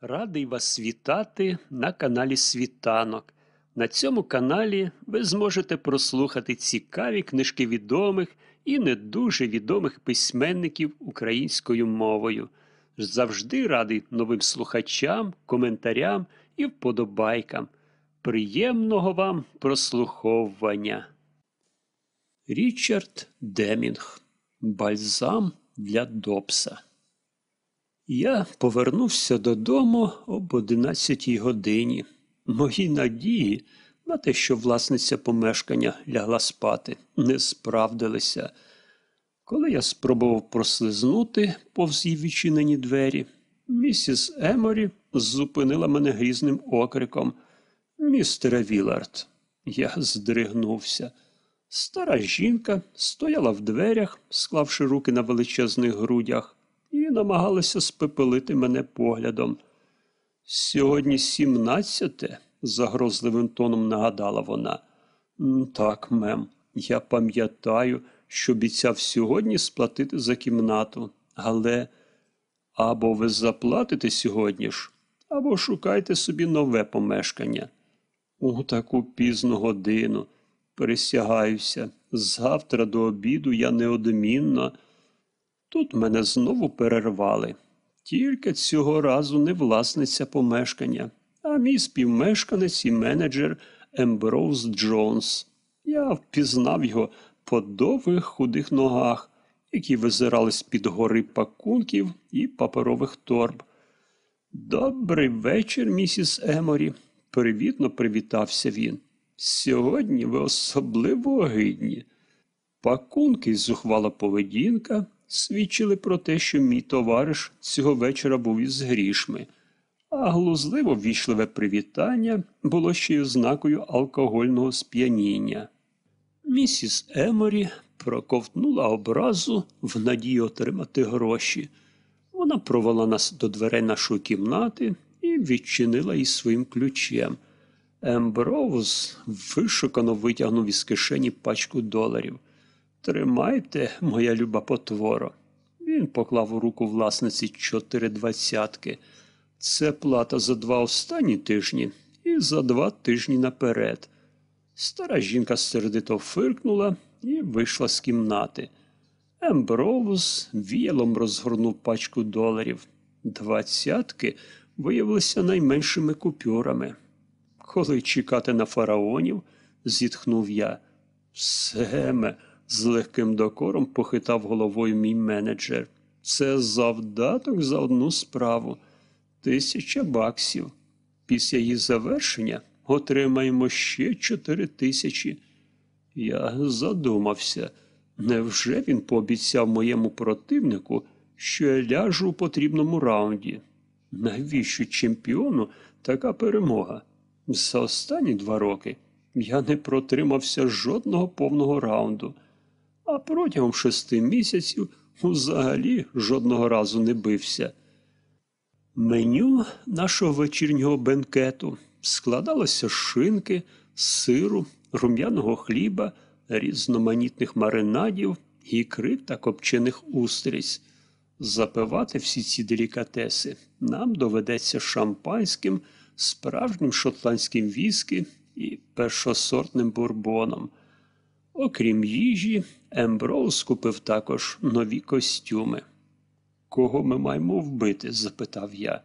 Радий вас вітати на каналі Світанок. На цьому каналі ви зможете прослухати цікаві книжки відомих і не дуже відомих письменників українською мовою. Завжди радий новим слухачам, коментарям і вподобайкам. Приємного вам прослуховування. Річард Демінг. Бальзам для Добса. Я повернувся додому об одинадцятій годині. Мої надії на те, що власниця помешкання лягла спати, не справдилися. Коли я спробував прослизнути повз її відчинені двері, місіс Еморі зупинила мене грізним окриком. Містере Вілард, я здригнувся. Стара жінка стояла в дверях, склавши руки на величезних грудях, і намагалася спепелити мене поглядом. Сьогодні сімнадцяте, загрозливим тоном нагадала вона. Так, мем, я пам'ятаю, що обіцяв сьогодні сплатити за кімнату, але або ви заплатите сьогодні ж, або шукайте собі нове помешкання. У таку пізну годину. Присягаюся, завтра до обіду я неодмінно. Тут мене знову перервали. Тільки цього разу не власниця помешкання, а мій співмешканець і менеджер Емброуз Джонс. Я впізнав його по довгих худих ногах, які визирали з-під гори пакунків і паперових торб. Добрий вечір, місіс Еморі, привітно привітався він. Сьогодні ви особливо огидні. Пакунки зухвала поведінка свідчили про те, що мій товариш цього вечора був із грішми, а глузливо ввічливе привітання було ще й ознакою алкогольного сп'яніння. Місіс Еморі проковтнула образу в надії отримати гроші. Вона провела нас до дверей нашої кімнати і відчинила її своїм ключем. Емброуз вишукано витягнув із кишені пачку доларів. Тримайте, моя люба потворо. Він поклав у руку власниці чотири двадцятки. Це плата за два останні тижні і за два тижні наперед. Стара жінка сердито фиркнула і вийшла з кімнати. Емброуз віялом розгорнув пачку доларів. Двадцятки виявилися найменшими купюрами. Коли чекати на фараонів, зітхнув я. Семе, з легким докором похитав головою мій менеджер. Це завдаток за одну справу. Тисяча баксів. Після її завершення отримаємо ще чотири тисячі. Я задумався. Невже він пообіцяв моєму противнику, що я ляжу у потрібному раунді? Навіщо чемпіону така перемога? За останні два роки я не протримався жодного повного раунду, а протягом шести місяців взагалі жодного разу не бився. Меню нашого вечірнього бенкету складалося з шинки, сиру, рум'яного хліба, різноманітних маринадів, ікри та копчених устриць. Запивати всі ці делікатеси нам доведеться шампанським, справжнім шотландським віскі і першосортним бурбоном. Окрім їжі, Емброуз купив також нові костюми. Кого ми маємо вбити? запитав я.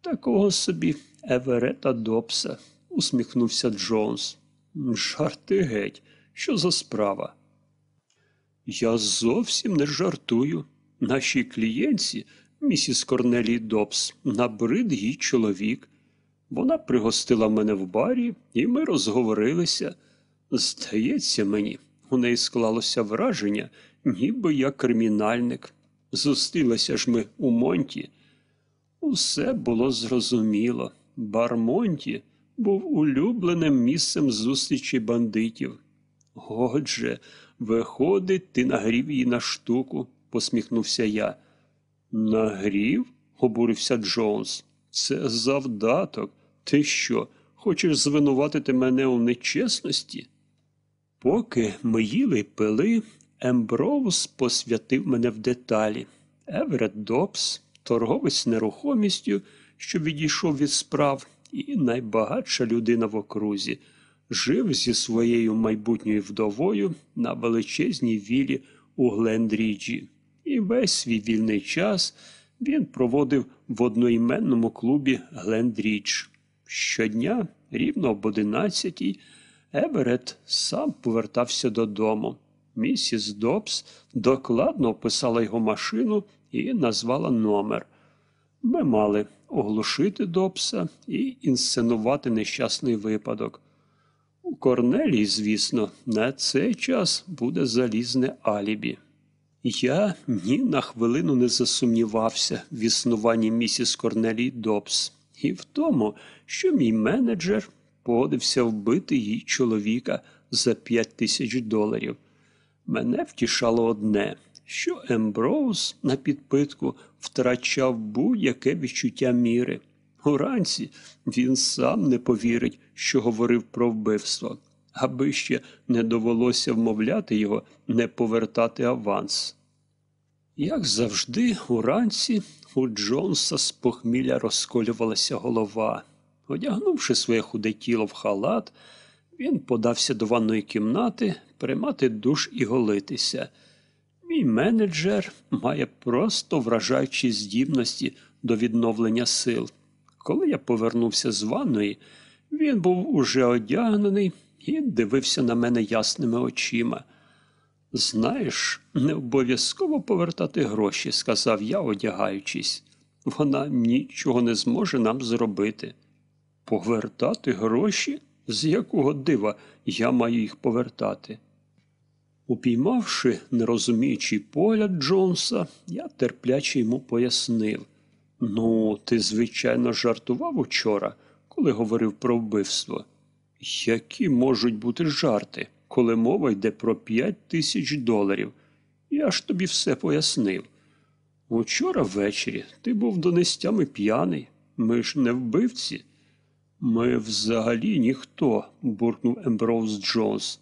Такого собі Еверета Добса, усміхнувся Джонс. Жарти геть, що за справа? Я зовсім не жартую. Нашій клієнтці, місіс Корнелії Добс, набрид їй чоловік. Вона пригостила мене в барі, і ми розговорилися. Здається мені, у неї склалося враження, ніби я кримінальник. Зустрілися ж ми у Монті. Усе було зрозуміло. Бар Монті був улюбленим місцем зустрічі бандитів. Отже, виходить, ти нагрів її на штуку, посміхнувся я. Нагрів? обурився Джонс. Це завдаток. Ти що, хочеш звинуватити мене у нечесності? Поки ми їли й пили, Емброуз посвятив мене в деталі. Еверет Добс торговець нерухомістю, що відійшов від справ, і найбагатша людина в окрузі, жив зі своєю майбутньою вдовою на величезній вілі у Глендріджі. І весь свій вільний час він проводив в одноіменному клубі Глендрідж. Щодня, рівно об одинадцятій, Еверет сам повертався додому. Місіс Добс докладно описала його машину і назвала номер. Ми мали оглушити Добса і інсценувати нещасний випадок. У Корнелії, звісно, на цей час буде залізне алібі. Я ні на хвилину не засумнівався в існуванні місіс Корнелії Добс і в тому, що мій менеджер погодився вбити їй чоловіка за п'ять тисяч доларів. Мене втішало одне, що Емброуз на підпитку втрачав будь-яке відчуття міри. Уранці він сам не повірить, що говорив про вбивство, аби ще не довелося вмовляти його не повертати аванс. Як завжди, уранці у Джонса з похмілля розколювалася голова. Одягнувши своє худе тіло в халат, він подався до ванної кімнати приймати душ і голитися. Мій менеджер має просто вражаючі здібності до відновлення сил. Коли я повернувся з ванної, він був уже одягнений і дивився на мене ясними очима. Знаєш, не обов'язково повертати гроші, сказав я, одягаючись. Вона нічого не зможе нам зробити. Повертати гроші? З якого дива я маю їх повертати? Упіймавши нерозуміючий погляд Джонса, я терпляче йому пояснив. Ну, ти, звичайно, жартував учора, коли говорив про вбивство. Які можуть бути жарти, коли мова йде про п'ять тисяч доларів? Я ж тобі все пояснив. Учора ввечері ти був донестями п'яний. Ми ж не вбивці. Ми взагалі ніхто, буркнув Емброуз Джонс.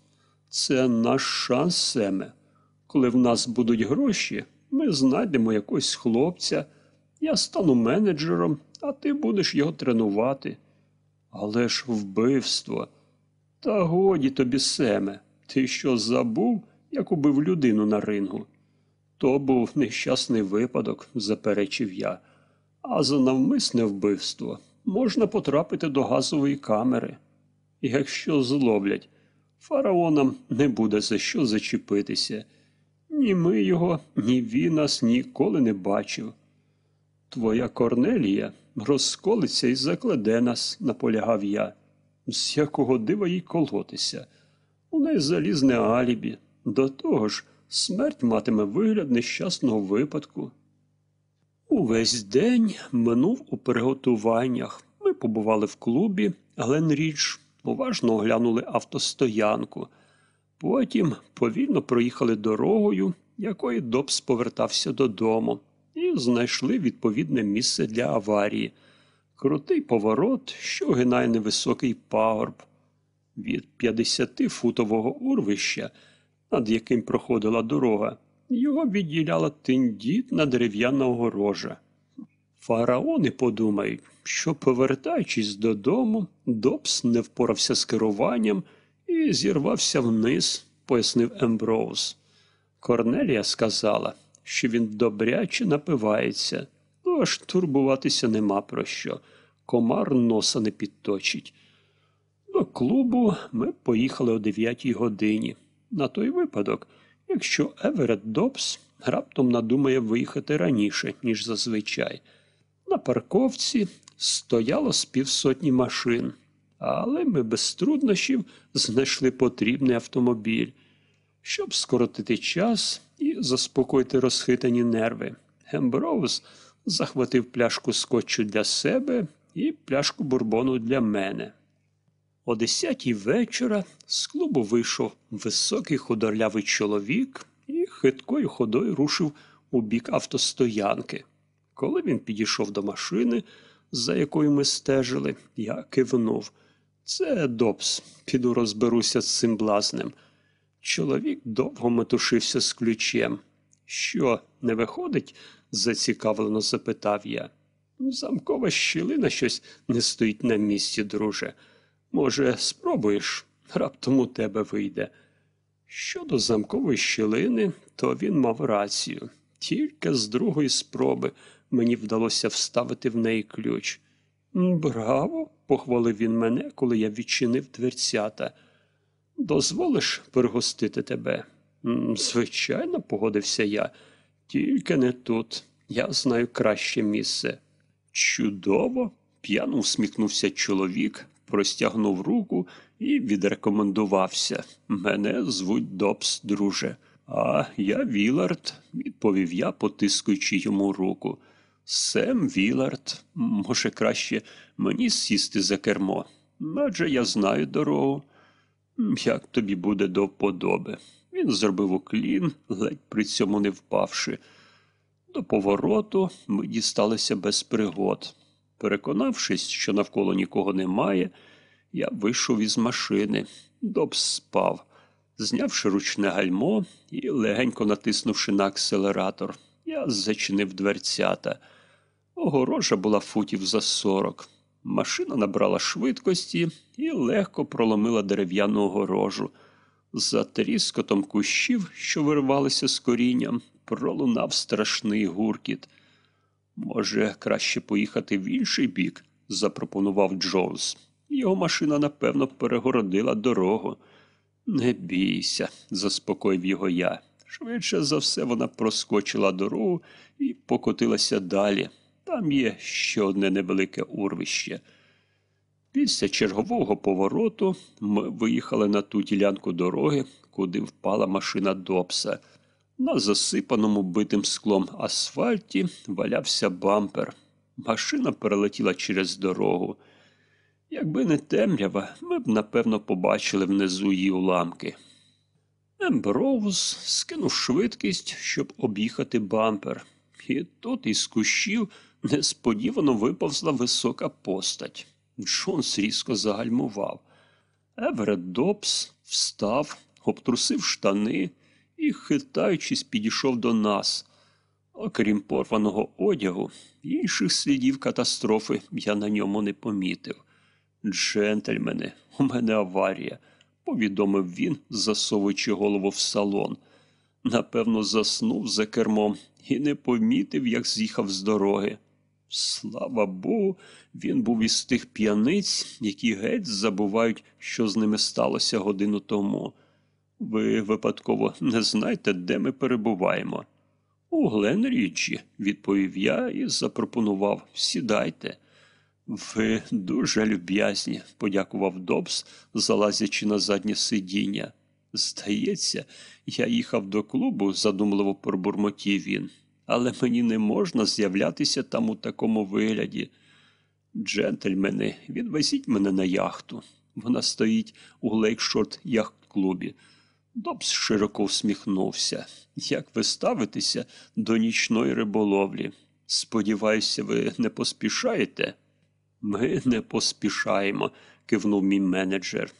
Це наш шанс, Семе. Коли в нас будуть гроші, ми знайдемо якогось хлопця. Я стану менеджером, а ти будеш його тренувати. Але ж вбивство. Та годі тобі, Семе, ти що забув, як убив людину на рингу? То був нещасний випадок, заперечив я, а за навмисне вбивство можна потрапити до газової камери. Якщо зловлять, фараонам не буде за що зачепитися. Ні ми його, ні він нас ніколи не бачив. Твоя Корнелія розколиться і закладе нас, наполягав я. З якого дива їй колотися? У неї залізне алібі. До того ж, смерть матиме вигляд нещасного випадку. Увесь день минув у приготуваннях. Ми побували в клубі Гленріч, уважно оглянули автостоянку. Потім повільно проїхали дорогою, якої Добс повертався додому, і знайшли відповідне місце для аварії. Крутий поворот, що гинає невисокий пагорб. Від 50-футового урвища, над яким проходила дорога, його відділяла тендітна дерев'яна огорожа. Фараони подумають, що, повертаючись додому, Добс не впорався з керуванням і зірвався вниз, пояснив Емброуз. Корнелія сказала, що він добряче напивається, тож турбуватися нема про що. Комар носа не підточить. До клубу ми поїхали о дев'ятій годині. На той випадок, якщо Еверет Добс раптом надумає виїхати раніше, ніж зазвичай. На парковці стояло з півсотні машин, але ми без труднощів знайшли потрібний автомобіль, щоб скоротити час і заспокоїти розхитані нерви. Емброуз захватив пляшку скотчу для себе і пляшку бурбону для мене. О десятій вечора з клубу вийшов високий худорлявий чоловік і хиткою ходою рушив у бік автостоянки. Коли він підійшов до машини, за якою ми стежили, я кивнув. Це Добс, піду розберуся з цим блазнем. Чоловік довго метушився з ключем. Що, не виходить? зацікавлено запитав я. Замкова щілина щось не стоїть на місці, друже. Може, спробуєш? Раптом у тебе вийде. Щодо замкової щілини, то він мав рацію. Тільки з другої спроби мені вдалося вставити в неї ключ. Браво! похвалив він мене, коли я відчинив дверцята. Дозволиш пригостити тебе? Звичайно, погодився я, тільки не тут. Я знаю краще місце. Чудово! п'яно усміхнувся чоловік, простягнув руку і відрекомендувався. Мене звуть Добс, друже. А я Вілард, відповів я, потискуючи йому руку. Сем Вілард, може, краще мені сісти за кермо, адже я знаю дорогу. Як тобі буде до вподоби? Він зробив уклін, ледь при цьому не впавши. До повороту ми дісталися без пригод. Переконавшись, що навколо нікого немає, я вийшов із машини, Добс спав. Знявши ручне гальмо і легенько натиснувши на акселератор, я зачинив дверцята. Огорожа була футів за сорок. Машина набрала швидкості і легко проломила дерев'яну огорожу. За тріскотом кущів, що вирвалися з корінням, пролунав страшний гуркіт. Може, краще поїхати в інший бік, запропонував Джонс. Його машина, напевно, перегородила дорогу. Не бійся, заспокоїв його я. Швидше за все вона проскочила дорогу і покотилася далі. Там є ще одне невелике урвище. Після чергового повороту ми виїхали на ту ділянку дороги, куди впала машина Добса. На засипаному битим склом асфальті валявся бампер. Машина перелетіла через дорогу. Якби не темрява, ми б напевно побачили внизу її уламки. Емброуз скинув швидкість, щоб об'їхати бампер, і тут із кущів несподівано виповзла висока постать. Джонс різко загальмував. Еверет Добс встав, обтрусив штани і, хитаючись, підійшов до нас. Окрім порваного одягу, інших слідів катастрофи я на ньому не помітив. Джентльмени, у мене аварія, повідомив він, засовуючи голову в салон. Напевно, заснув за кермом і не помітив, як з'їхав з дороги. Слава Богу, він був із тих п'яниць, які геть забувають, що з ними сталося годину тому. Ви випадково не знаєте, де ми перебуваємо? У Гленріджі, відповів я і запропонував сідайте. Ви дуже люб'язні, подякував Добс, залазячи на заднє сидіння. Здається, я їхав до клубу, задумливо пробурмотів він, але мені не можна з'являтися там у такому вигляді. Джентльмени, відвезіть мене на яхту. Вона стоїть у Лейкшорт яхт-клубі. Добс широко всміхнувся. Як ви ставитеся до нічної риболовлі? Сподіваюся, ви не поспішаєте? Ми не поспішаємо, кивнув мій менеджер.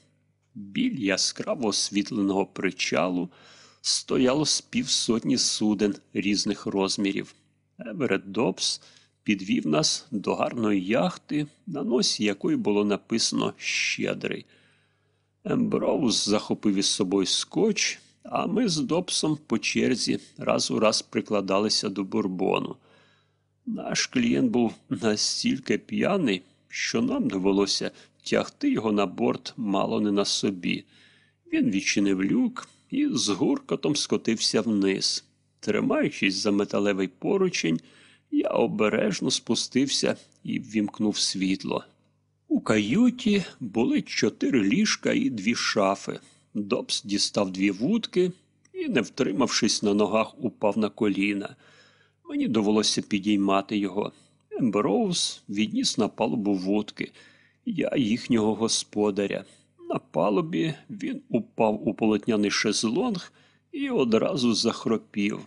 Біль яскраво освітленого причалу стояло з півсотні суден різних розмірів. Еверет Добс підвів нас до гарної яхти, на носі якої було написано Щедрий. Емброуз захопив із собою скотч, а ми з Добсом по черзі раз у раз прикладалися до бурбону. Наш клієнт був настільки п'яний, що нам довелося тягти його на борт мало не на собі. Він відчинив люк і з гуркотом скотився вниз. Тримаючись за металевий поручень, я обережно спустився і ввімкнув світло. Каюті були чотири ліжка і дві шафи. Добс дістав дві вудки і, не втримавшись на ногах, упав на коліна. Мені довелося підіймати його. Емброуз відніс на палубу вудки, я їхнього господаря. На палубі він упав у полотняний шезлонг і одразу захропів.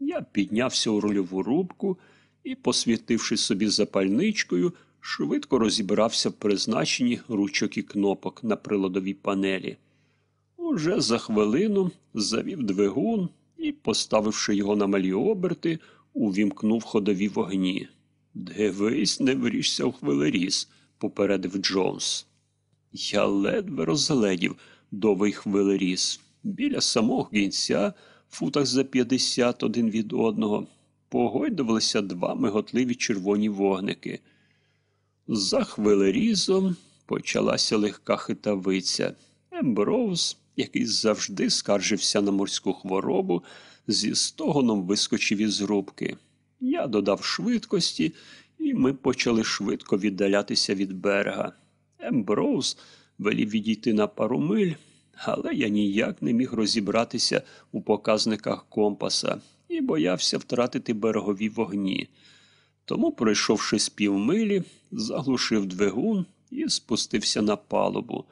Я піднявся у рульову рубку і, посвітивши собі запальничкою, швидко розібрався в призначенні ручок і кнопок на приладовій панелі. Уже за хвилину завів двигун, і, поставивши його на малі оберти, увімкнув ходові вогні. Дивись, не вріжся у хвилеріз, попередив Джонс. Я ледве розгледів довгий хвилеріз. Біля самого кінця, футах за п'ятдесят один від одного, погойдувалися два миготливі червоні вогники. За хвилерізом почалася легка хитавиця. Емброуз, який завжди скаржився на морську хворобу, зі стогоном вискочив із рубки. Я додав швидкості, і ми почали швидко віддалятися від берега. Емброуз велів відійти на пару миль, але я ніяк не міг розібратися у показниках компаса і боявся втратити берегові вогні. Тому, пройшовши з півмилі, заглушив двигун і спустився на палубу.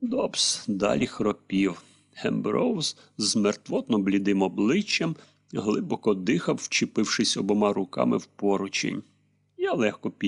Добс далі хропів. Гемброуз з мертвотно блідим обличчям глибоко дихав, вчепившись обома руками в поручень. Я легко підняв.